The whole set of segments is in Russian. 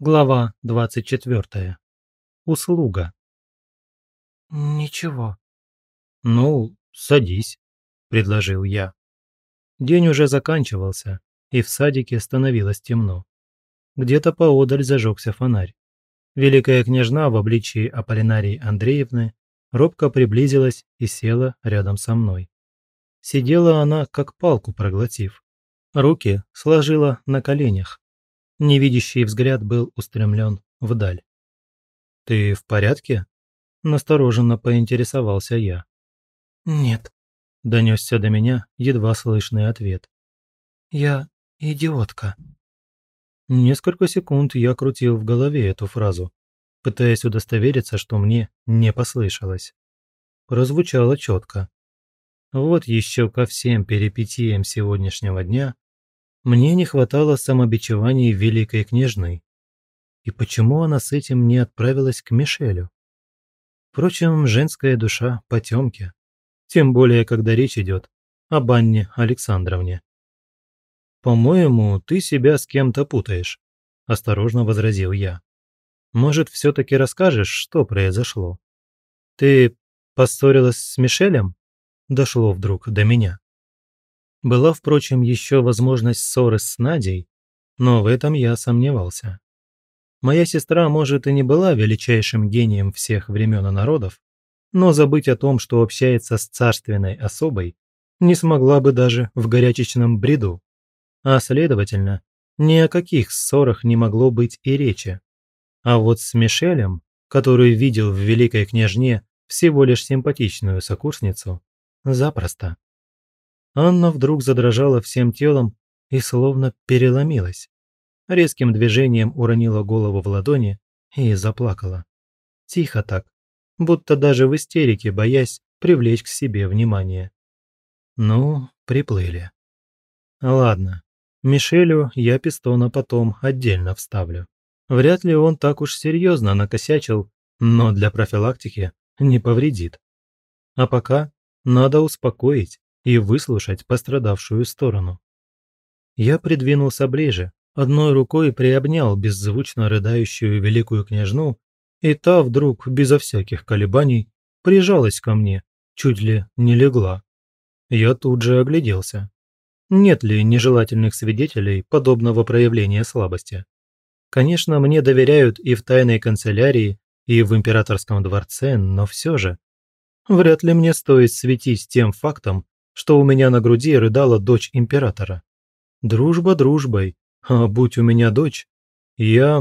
Глава 24. Услуга. «Ничего». «Ну, садись», – предложил я. День уже заканчивался, и в садике становилось темно. Где-то поодаль зажегся фонарь. Великая княжна в обличии Аполлинарии Андреевны робко приблизилась и села рядом со мной. Сидела она, как палку проглотив. Руки сложила на коленях, Невидящий взгляд был устремлен вдаль. «Ты в порядке?» – настороженно поинтересовался я. «Нет», – донесся до меня едва слышный ответ. «Я идиотка». Несколько секунд я крутил в голове эту фразу, пытаясь удостовериться, что мне не послышалось. Прозвучало четко. Вот еще ко всем перипетиям сегодняшнего дня мне не хватало самобичеваний великой княжны. И почему она с этим не отправилась к Мишелю? Впрочем, женская душа потемки. Тем более, когда речь идет об Анне Александровне. «По-моему, ты себя с кем-то путаешь», – осторожно возразил я. «Может, все-таки расскажешь, что произошло? Ты поссорилась с Мишелем?» Дошло вдруг до меня. Была, впрочем, еще возможность ссоры с Надей, но в этом я сомневался. Моя сестра, может, и не была величайшим гением всех времен и народов, но забыть о том, что общается с царственной особой, не смогла бы даже в горячечном бреду. А следовательно, ни о каких ссорах не могло быть и речи. А вот с Мишелем, который видел в великой княжне всего лишь симпатичную сокурсницу, запросто. Анна вдруг задрожала всем телом и словно переломилась. Резким движением уронила голову в ладони и заплакала. Тихо так, будто даже в истерике, боясь привлечь к себе внимание. Ну, приплыли. Ладно, Мишелю я пистона потом отдельно вставлю. Вряд ли он так уж серьезно накосячил, но для профилактики не повредит. А пока надо успокоить и выслушать пострадавшую сторону. Я придвинулся ближе, одной рукой приобнял беззвучно рыдающую великую княжну, и та вдруг, безо всяких колебаний, прижалась ко мне, чуть ли не легла. Я тут же огляделся. Нет ли нежелательных свидетелей подобного проявления слабости? Конечно, мне доверяют и в тайной канцелярии, и в императорском дворце, но все же. Вряд ли мне стоит светить тем фактом, что у меня на груди рыдала дочь императора. Дружба дружбой, а будь у меня дочь, я...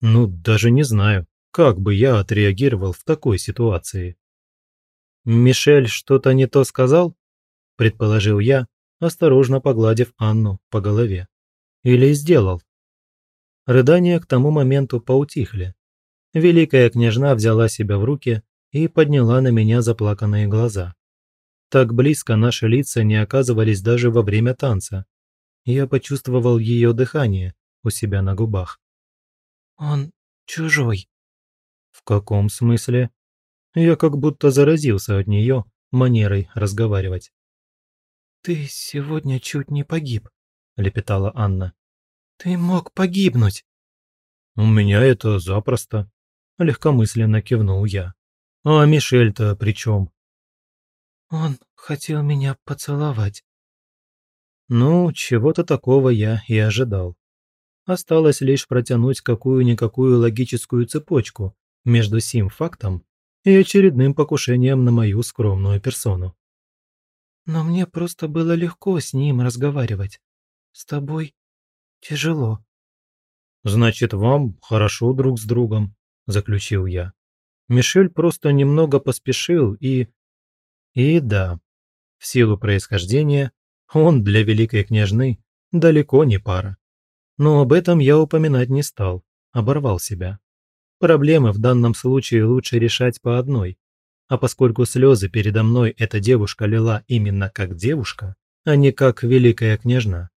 Ну, даже не знаю, как бы я отреагировал в такой ситуации. «Мишель что-то не то сказал?» – предположил я, осторожно погладив Анну по голове. «Или сделал?» Рыдания к тому моменту поутихли. Великая княжна взяла себя в руки и подняла на меня заплаканные глаза. Так близко наши лица не оказывались даже во время танца. Я почувствовал ее дыхание у себя на губах. «Он чужой». «В каком смысле?» Я как будто заразился от нее манерой разговаривать. «Ты сегодня чуть не погиб», – лепетала Анна. «Ты мог погибнуть». «У меня это запросто», – легкомысленно кивнул я. «А Мишель-то при чем?» Он хотел меня поцеловать. Ну, чего-то такого я и ожидал. Осталось лишь протянуть какую-никакую логическую цепочку между сим фактом и очередным покушением на мою скромную персону. Но мне просто было легко с ним разговаривать. С тобой тяжело. Значит, вам хорошо друг с другом, заключил я. Мишель просто немного поспешил и и да, в силу происхождения он для великой княжны далеко не пара. Но об этом я упоминать не стал, оборвал себя. Проблемы в данном случае лучше решать по одной. А поскольку слезы передо мной эта девушка лила именно как девушка, а не как великая княжна,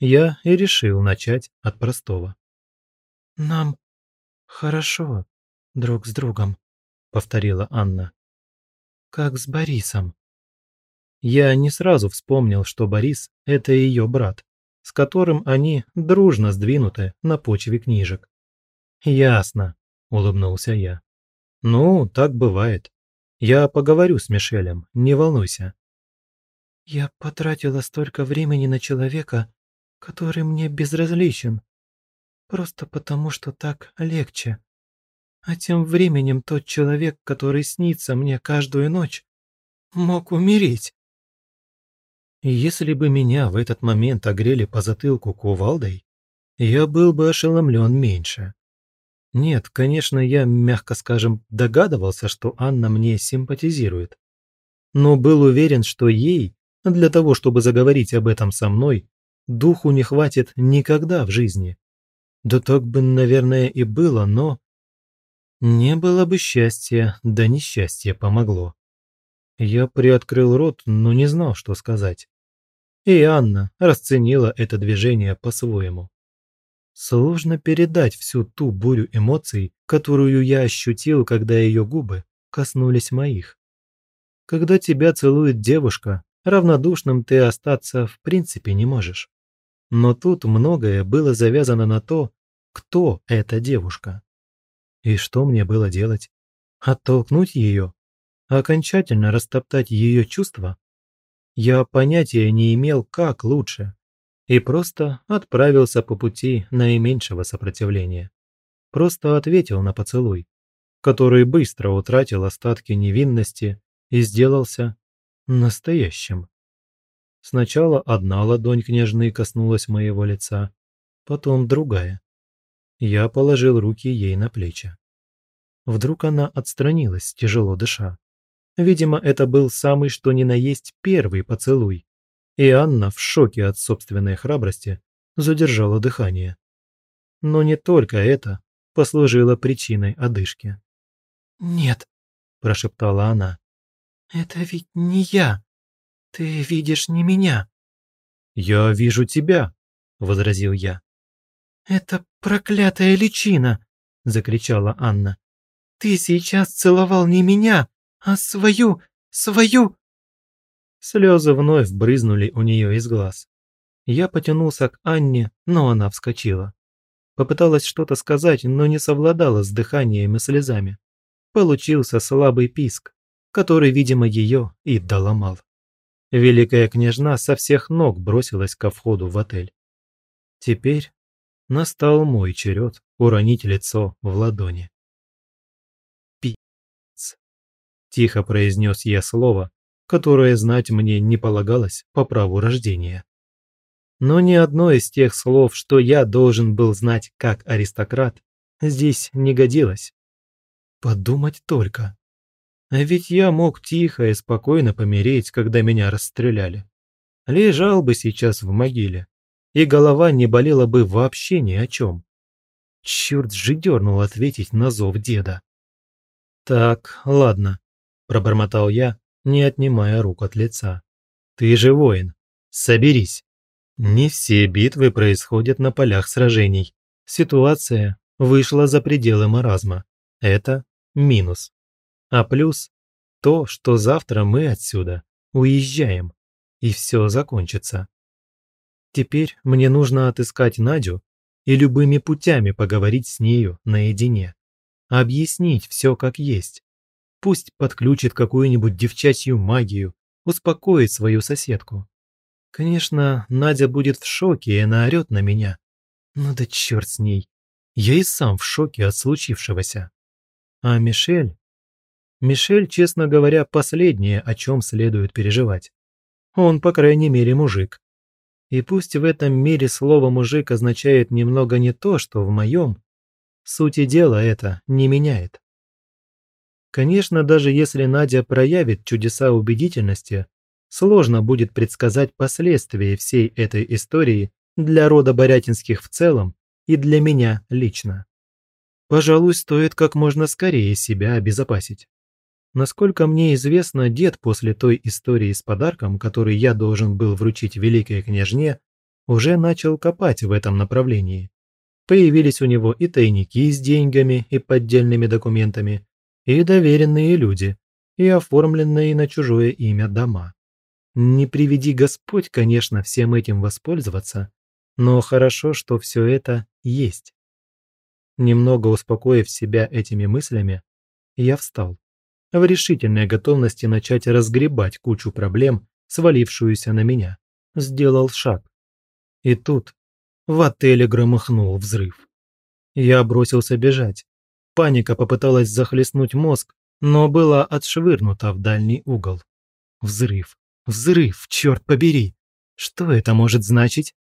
я и решил начать от простого. «Нам хорошо друг с другом», — повторила Анна как с Борисом. Я не сразу вспомнил, что Борис – это ее брат, с которым они дружно сдвинуты на почве книжек. «Ясно», – улыбнулся я. «Ну, так бывает. Я поговорю с Мишелем, не волнуйся». «Я потратила столько времени на человека, который мне безразличен, просто потому что так легче. А тем временем тот человек, который снится мне каждую ночь, мог умереть». Если бы меня в этот момент огрели по затылку кувалдой, я был бы ошеломлен меньше. Нет, конечно, я, мягко скажем, догадывался, что Анна мне симпатизирует. Но был уверен, что ей, для того, чтобы заговорить об этом со мной, духу не хватит никогда в жизни. Да так бы, наверное, и было, но... Не было бы счастья, да несчастье помогло. Я приоткрыл рот, но не знал, что сказать. И Анна расценила это движение по-своему. Сложно передать всю ту бурю эмоций, которую я ощутил, когда ее губы коснулись моих. Когда тебя целует девушка, равнодушным ты остаться в принципе не можешь. Но тут многое было завязано на то, кто эта девушка. И что мне было делать? Оттолкнуть ее? Окончательно растоптать ее чувства? Я понятия не имел, как лучше и просто отправился по пути наименьшего сопротивления. Просто ответил на поцелуй, который быстро утратил остатки невинности и сделался настоящим. Сначала одна ладонь княжны коснулась моего лица, потом другая. Я положил руки ей на плечи. Вдруг она отстранилась, тяжело дыша. Видимо, это был самый что ни на есть первый поцелуй, и Анна в шоке от собственной храбрости задержала дыхание. Но не только это послужило причиной одышки. «Нет», – прошептала она, – «это ведь не я. Ты видишь не меня». «Я вижу тебя», – возразил я. «Это проклятая личина!» – закричала Анна. «Ты сейчас целовал не меня, а свою, свою...» Слезы вновь брызнули у нее из глаз. Я потянулся к Анне, но она вскочила. Попыталась что-то сказать, но не совладала с дыханием и слезами. Получился слабый писк, который, видимо, ее и доломал. Великая княжна со всех ног бросилась ко входу в отель. Теперь настал мой черед уронить лицо в ладони. «Пи***ц», – тихо произнес я слово, которое знать мне не полагалось по праву рождения. Но ни одно из тех слов, что я должен был знать как аристократ, здесь не годилось. Подумать только. А ведь я мог тихо и спокойно помереть, когда меня расстреляли. Лежал бы сейчас в могиле, и голова не болела бы вообще ни о чем. Черт же дернул ответить на зов деда. «Так, ладно», – пробормотал я, не отнимая рук от лица. «Ты же воин. Соберись. Не все битвы происходят на полях сражений. Ситуация вышла за пределы маразма. Это минус. А плюс – то, что завтра мы отсюда уезжаем, и все закончится. Теперь мне нужно отыскать Надю и любыми путями поговорить с нею наедине. Объяснить все как есть. Пусть подключит какую-нибудь девчачью магию, успокоит свою соседку. Конечно, Надя будет в шоке и наорет на меня. Ну да черт с ней. Я и сам в шоке от случившегося. А Мишель? Мишель, честно говоря, последнее, о чем следует переживать. Он, по крайней мере, мужик. И пусть в этом мире слово «мужик» означает немного не то, что в моем, сути дела это не меняет. Конечно, даже если Надя проявит чудеса убедительности, сложно будет предсказать последствия всей этой истории для рода Борятинских в целом и для меня лично. Пожалуй, стоит как можно скорее себя обезопасить. Насколько мне известно, дед после той истории с подарком, который я должен был вручить великой княжне, уже начал копать в этом направлении. Появились у него и тайники с деньгами и поддельными документами, и доверенные люди, и оформленные на чужое имя дома. Не приведи Господь, конечно, всем этим воспользоваться, но хорошо, что все это есть. Немного успокоив себя этими мыслями, я встал, в решительной готовности начать разгребать кучу проблем, свалившуюся на меня. Сделал шаг. И тут в отеле громыхнул взрыв. Я бросился бежать. Паника попыталась захлестнуть мозг, но была отшвырнута в дальний угол. Взрыв. Взрыв, черт побери! Что это может значить?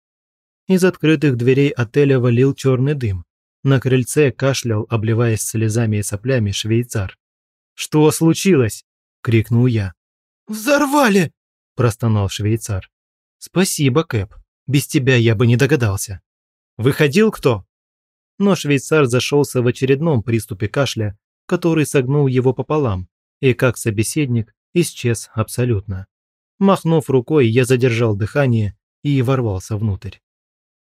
Из открытых дверей отеля валил черный дым. На крыльце кашлял, обливаясь слезами и соплями, швейцар. «Что случилось?» – крикнул я. «Взорвали!» – простонал швейцар. «Спасибо, Кэп. Без тебя я бы не догадался. Выходил кто?» Но швейцар зашелся в очередном приступе кашля, который согнул его пополам, и как собеседник исчез абсолютно. Махнув рукой, я задержал дыхание и ворвался внутрь.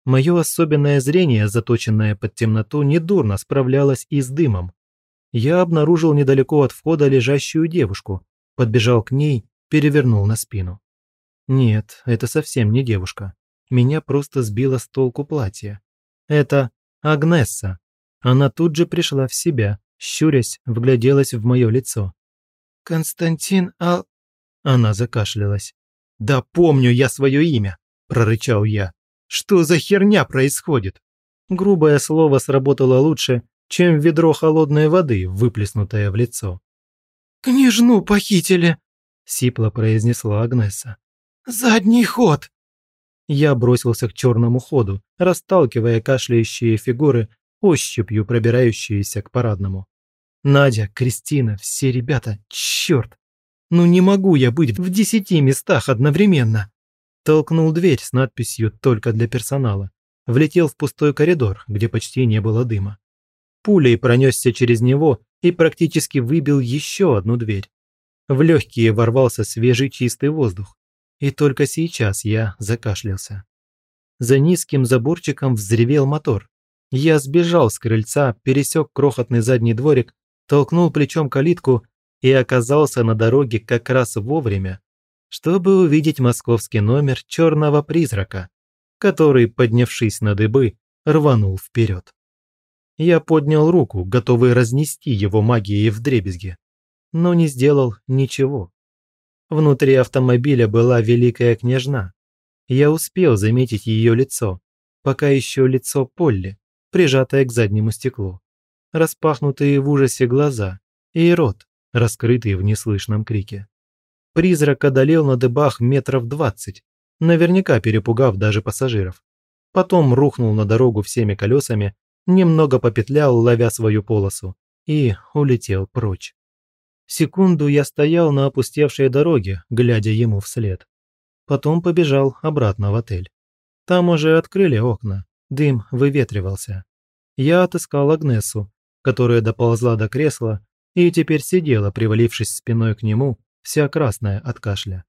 Мое особенное зрение, заточенное под темноту, недурно справлялось и с дымом. Я обнаружил недалеко от входа лежащую девушку, подбежал к ней, перевернул на спину. Нет, это совсем не девушка. Меня просто сбило с толку платье. Это Агнесса. Она тут же пришла в себя, щурясь, вгляделась в мое лицо. «Константин Ал...» Она закашлялась. «Да помню я свое имя!» – прорычал я. Что за херня происходит? Грубое слово сработало лучше, чем ведро холодной воды, выплеснутое в лицо. «Княжну похитили», – сипло произнесла Агнеса. «Задний ход!» Я бросился к черному ходу, расталкивая кашляющие фигуры, ощупью пробирающиеся к парадному. Надя, Кристина, все ребята, черт! Ну не могу я быть в десяти местах одновременно. Толкнул дверь с надписью «Только для персонала». Влетел в пустой коридор, где почти не было дыма. Пулей пронесся через него и практически выбил еще одну дверь. В легкие ворвался свежий чистый воздух. И только сейчас я закашлялся. За низким заборчиком взревел мотор. Я сбежал с крыльца, пересек крохотный задний дворик, толкнул плечом калитку и оказался на дороге как раз вовремя, чтобы увидеть московский номер черного призрака, который, поднявшись на дыбы, рванул вперед. Я поднял руку, готовый разнести его магией в дребезги, но не сделал ничего. Внутри автомобиля была великая княжна. Я успел заметить ее лицо, пока еще лицо Полли, прижатое к заднему стеклу, распахнутые в ужасе глаза и рот, раскрытый в неслышном крике. Призрак одолел на дыбах метров двадцать, наверняка перепугав даже пассажиров. Потом рухнул на дорогу всеми колесами, немного попетлял, ловя свою полосу, и улетел прочь. Секунду я стоял на опустевшей дороге, глядя ему вслед. Потом побежал обратно в отель. Там уже открыли окна, дым выветривался. Я отыскал Агнесу, которая доползла до кресла и теперь сидела, привалившись спиной к нему, вся красная от кашля.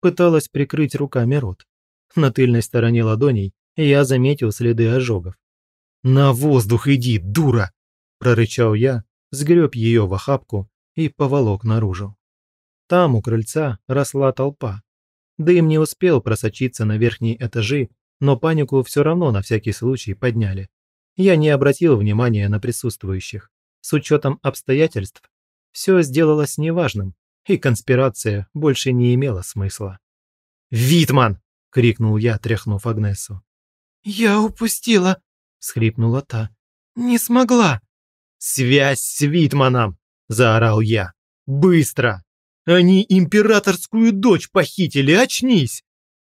Пыталась прикрыть руками рот. На тыльной стороне ладоней я заметил следы ожогов. «На воздух иди, дура!» – прорычал я, сгреб ее в охапку и поволок наружу. Там у крыльца росла толпа. Дым не успел просочиться на верхние этажи, но панику все равно на всякий случай подняли. Я не обратил внимания на присутствующих. С учетом обстоятельств, все сделалось неважным, и конспирация больше не имела смысла. «Витман!» – крикнул я, тряхнув Агнесу. «Я упустила!» – схрипнула та. «Не смогла!» «Связь с Витманом!» – заорал я. «Быстро! Они императорскую дочь похитили, очнись!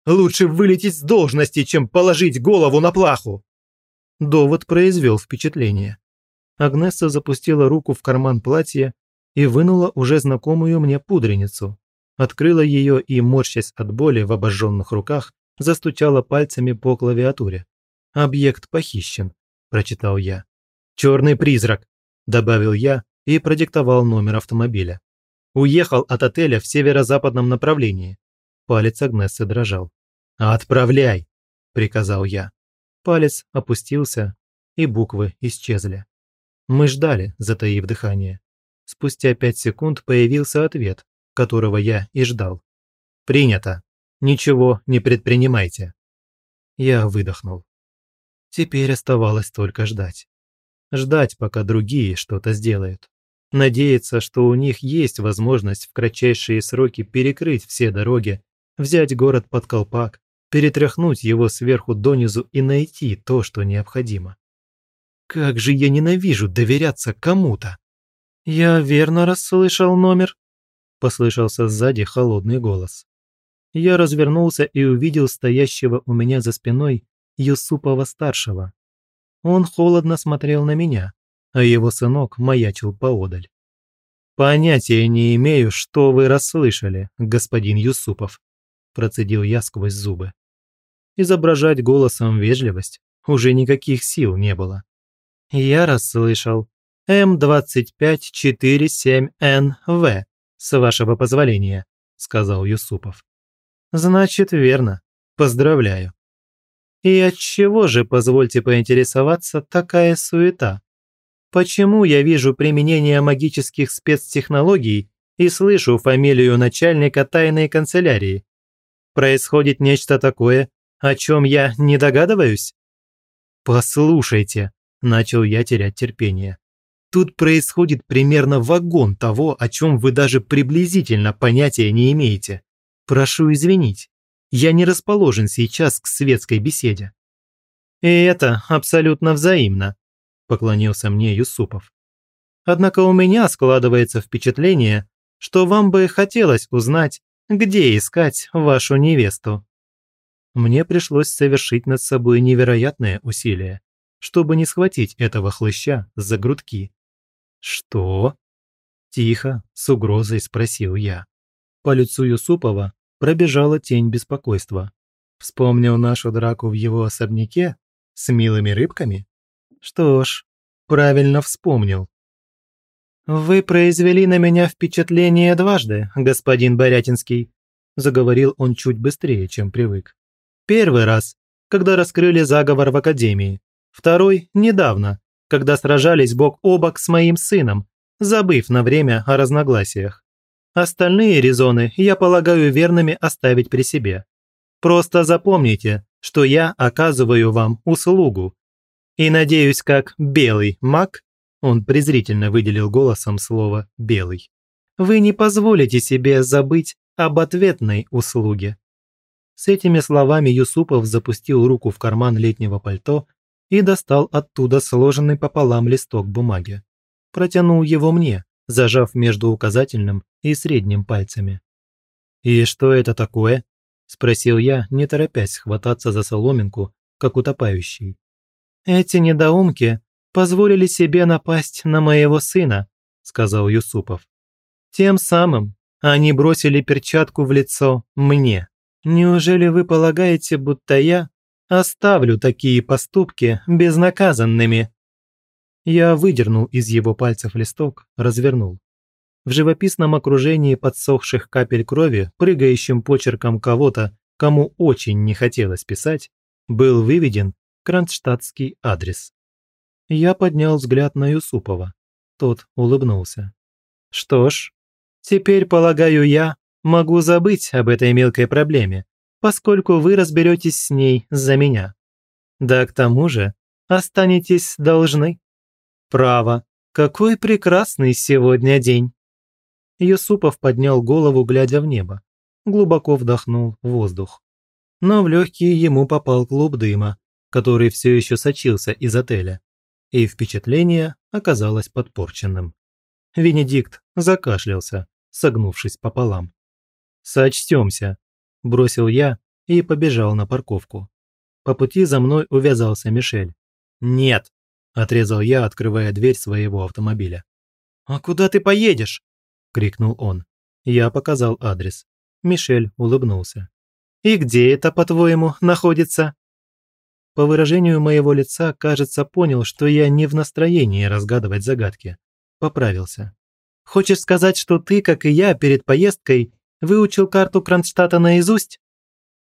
Лучше вылететь с должности, чем положить голову на плаху!» Довод произвел впечатление. Агнеса запустила руку в карман платья и вынула уже знакомую мне пудреницу. Открыла ее и, морщась от боли в обожженных руках, застучала пальцами по клавиатуре. «Объект похищен», – прочитал я. «Черный призрак», – добавил я и продиктовал номер автомобиля. Уехал от отеля в северо-западном направлении. Палец Агнессы дрожал. «Отправляй!» – приказал я. Палец опустился, и буквы исчезли. Мы ждали, затаив дыхание. Спустя пять секунд появился ответ, которого я и ждал. «Принято. Ничего не предпринимайте». Я выдохнул. Теперь оставалось только ждать. Ждать, пока другие что-то сделают. Надеяться, что у них есть возможность в кратчайшие сроки перекрыть все дороги, взять город под колпак, перетряхнуть его сверху донизу и найти то, что необходимо. Как же я ненавижу доверяться кому-то! «Я верно расслышал номер?» – послышался сзади холодный голос. Я развернулся и увидел стоящего у меня за спиной Юсупова-старшего. Он холодно смотрел на меня, а его сынок маячил поодаль. «Понятия не имею, что вы расслышали, господин Юсупов», – процедил я сквозь зубы. Изображать голосом вежливость уже никаких сил не было. «Я расслышал. М-2547НВ, с вашего позволения», – сказал Юсупов. «Значит, верно. Поздравляю». «И от чего же, позвольте поинтересоваться, такая суета? Почему я вижу применение магических спецтехнологий и слышу фамилию начальника тайной канцелярии? Происходит нечто такое, о чем я не догадываюсь?» «Послушайте», – начал я терять терпение. Тут происходит примерно вагон того, о чем вы даже приблизительно понятия не имеете. Прошу извинить, я не расположен сейчас к светской беседе». «И это абсолютно взаимно», – поклонился мне Юсупов. «Однако у меня складывается впечатление, что вам бы хотелось узнать, где искать вашу невесту». Мне пришлось совершить над собой невероятное усилие, чтобы не схватить этого хлыща за грудки. «Что?» – тихо, с угрозой спросил я. По лицу Юсупова пробежала тень беспокойства. Вспомнил нашу драку в его особняке с милыми рыбками? Что ж, правильно вспомнил. «Вы произвели на меня впечатление дважды, господин Борятинский», заговорил он чуть быстрее, чем привык. «Первый раз, когда раскрыли заговор в Академии. Второй – недавно, когда сражались бок о бок с моим сыном, забыв на время о разногласиях. Остальные резоны я полагаю верными оставить при себе. Просто запомните, что я оказываю вам услугу. И надеюсь, как белый маг, он презрительно выделил голосом слово «белый», вы не позволите себе забыть об ответной услуге. С этими словами Юсупов запустил руку в карман летнего пальто и достал оттуда сложенный пополам листок бумаги. Протянул его мне, зажав между указательным и средним пальцами. «И что это такое?» – спросил я, не торопясь хвататься за соломинку, как утопающий. «Эти недоумки позволили себе напасть на моего сына», – сказал Юсупов. «Тем самым они бросили перчатку в лицо мне. Неужели вы полагаете, будто я Оставлю такие поступки безнаказанными». Я выдернул из его пальцев листок, развернул. В живописном окружении подсохших капель крови, прыгающим почерком кого-то, кому очень не хотелось писать, был выведен кронштадтский адрес. Я поднял взгляд на Юсупова. Тот улыбнулся. «Что ж, теперь, полагаю, я могу забыть об этой мелкой проблеме поскольку вы разберетесь с ней за меня. Да к тому же останетесь должны. Право, какой прекрасный сегодня день. Юсупов поднял голову, глядя в небо, глубоко вдохнул воздух. Но в легкие ему попал клуб дыма, который все еще сочился из отеля, и впечатление оказалось подпорченным. Венедикт закашлялся, согнувшись пополам. «Сочтемся», бросил я и побежал на парковку. По пути за мной увязался Мишель. «Нет!» – отрезал я, открывая дверь своего автомобиля. «А куда ты поедешь?» – крикнул он. Я показал адрес. Мишель улыбнулся. «И где это, по-твоему, находится?» По выражению моего лица, кажется, понял, что я не в настроении разгадывать загадки. Поправился. «Хочешь сказать, что ты, как и я, перед поездкой Выучил карту Кронштадта наизусть?»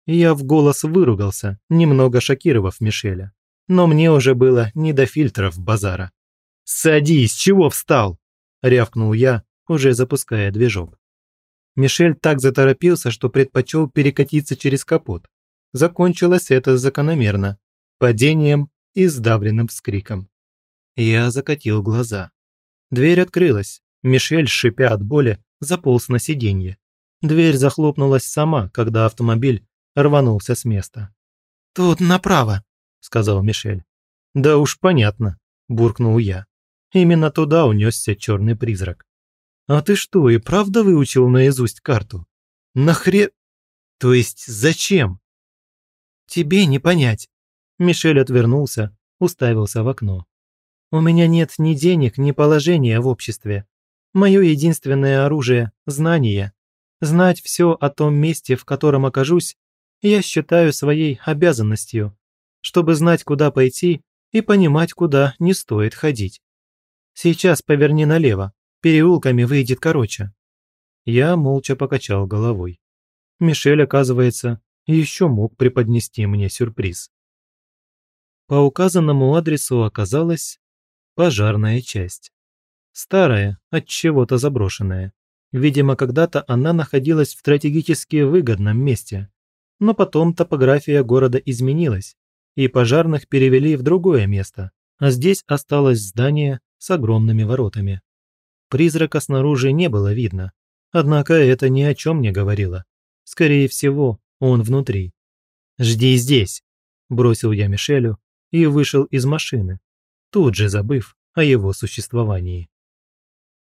Я в голос выругался, немного шокировав Мишеля. Но мне уже было не до фильтров базара. «Садись, чего встал?» – рявкнул я, уже запуская движок. Мишель так заторопился, что предпочел перекатиться через капот. Закончилось это закономерно – падением и сдавленным вскриком. Я закатил глаза. Дверь открылась. Мишель, шипя от боли, заполз на сиденье. Дверь захлопнулась сама, когда автомобиль рванулся с места. «Тут направо», – сказал Мишель. «Да уж понятно», – буркнул я. Именно туда унесся черный призрак. «А ты что, и правда выучил наизусть карту? Нахре... То есть зачем?» «Тебе не понять». Мишель отвернулся, уставился в окно. «У меня нет ни денег, ни положения в обществе. Мое единственное оружие – знание. Знать все о том месте, в котором окажусь, я считаю своей обязанностью, чтобы знать, куда пойти и понимать, куда не стоит ходить. Сейчас поверни налево, переулками выйдет короче». Я молча покачал головой. Мишель, оказывается, еще мог преподнести мне сюрприз. По указанному адресу оказалась пожарная часть. Старая, от чего-то заброшенная. Видимо, когда-то она находилась в стратегически выгодном месте. Но потом топография города изменилась, и пожарных перевели в другое место, а здесь осталось здание с огромными воротами. Призрака снаружи не было видно, однако это ни о чем не говорило. Скорее всего, он внутри. «Жди здесь», – бросил я Мишелю и вышел из машины, тут же забыв о его существовании.